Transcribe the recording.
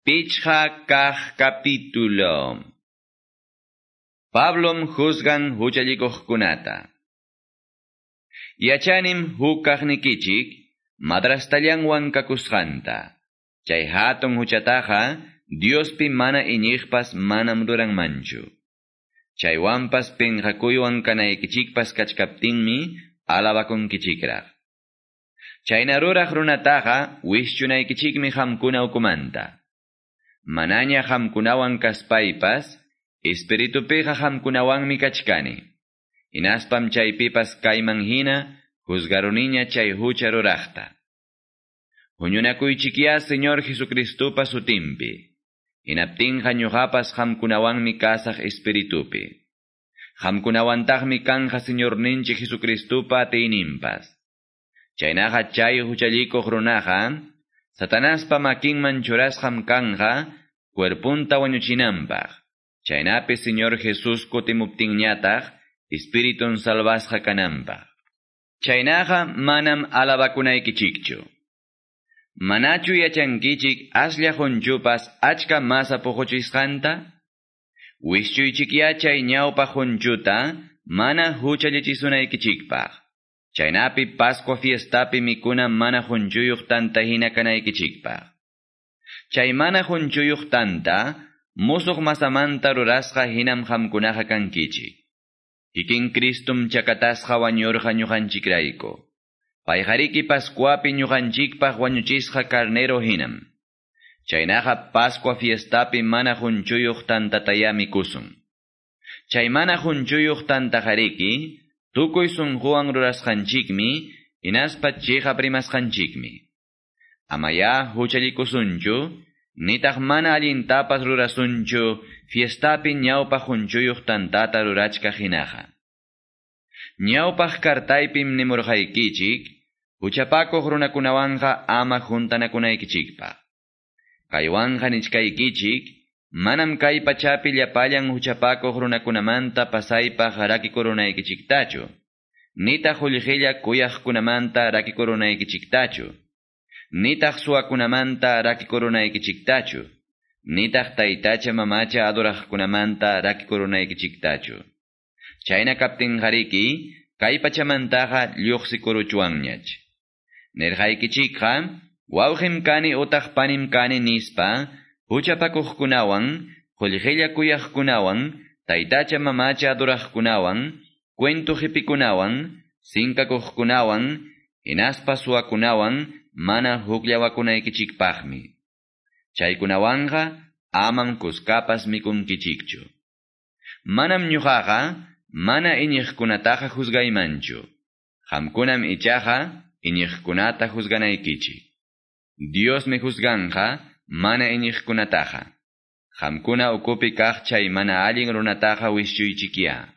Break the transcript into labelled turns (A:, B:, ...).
A: Pichha kah capítulo. Pablom juzgan kunata. Yachanim hukagnikichik, madrastallanwan kakushanta. Chay hatun huchataja, Diospi mana iñiqpas manam manchu. Chaywanpas penjakuywan kanaykichikpas kachkaptinmi alabakunkichikraq. Chayna ruraq runataqa wishchunaykichikmi hamkuna ukumanta. Manaña hamkunawan kaspaypas, espiritupiqa hamkunawanmi kachkani. Inaspam chaypipas kayman hina, juzgaruniña chay hucha ruraqta. Huñunakuychikia Señor Jesucristupa sutimpi. Inaptinqa ñuqapas qamkunawanmi kasaq espiritupi. Qamkunawantaqmi kanja Señorninchik Jesucristupa atiyninpas. Chaynaqa chay huchallikuq runaqa, Satanaspa makinman churasqam kanja, cuerpunta wañuchinanpaq. Chaynapi Señor Jesús kutimuptinñataq, Espiritun salvasqa kananpaq. Chaynaqa manam alabakunaykichikchu. Manachu yachankichik aslla hunchupas achka masa puquchisqanta? Wischuychik yachay ñawpa hunchuta mana huchallichisunaykichikpaq. Chaynapi Pascua fiestapi mikuna mana hunchuyuq tanta hina kanaykichikpaq. Chay mana hunchuyuq tanta musuq masamanta rurasqa hinam hamkunaqa kankichik. Kikin Kristum chakatasqa wañurqa ñuqanchikrayku. Payjariki Pascuapi ñuqanchikpaq wañuchisqa carnero hinam. Chaynaqa Pascua fiestapi mana junchuyuq tantatayami kusun. Chay mana junchuyuq tukuy sunquwan rurasqanchikmi, inaspa chiqa primasqanchikmi. Amaya huchallikusunchu, nitaq mana allintapas rurasunchu, fiestapi ñawpa junchuyuq tantata rurachka hinaqa. Ñawpaq kartaypim nimurqaykichik, Huchapakuq runakunawanqa ama juntanakunaykichikpaq. Kaywanja nichkaykichik, manam kay pachapi llapallan huchapakuq runakunamanta pasaypaq rakikurunaykichiktachu. Nitaq ullqilla kuyaqkunamanta rakikurunaykichiktachu. Nitaq suwakunamanta rakikurunaykichiktachu. Nitaq taytacha mamacha aduraqkunamanta rakikurunaykichiktachu. Chayna kaptinqariki, kay pachamantaqa lluqsikuruchuwanñach. Nirqaykichikqa, wawqim kani utaq panim kani nispa, huchapakuqkunawan, qullqilla kuyaqkunawan, taytacha mamacha aduraqkunawan, cuento hipikunawan, sinkakuqkunawan, inaspa suwakunawan, mana hukllawakunaykichikpaqmi. Chaykunawanqa, aman kuskapas mikunkichikchu. Manam ñuqaqa, mana iñiqkunataqa juzgaymanchu. Qamkunam ichaqa, iñiqkunata juzganaykichi. Dios me juzganja, mana iñiqkunataqa. Qamkuna ukupi kaq chay mana allin runataqa wischuychikia.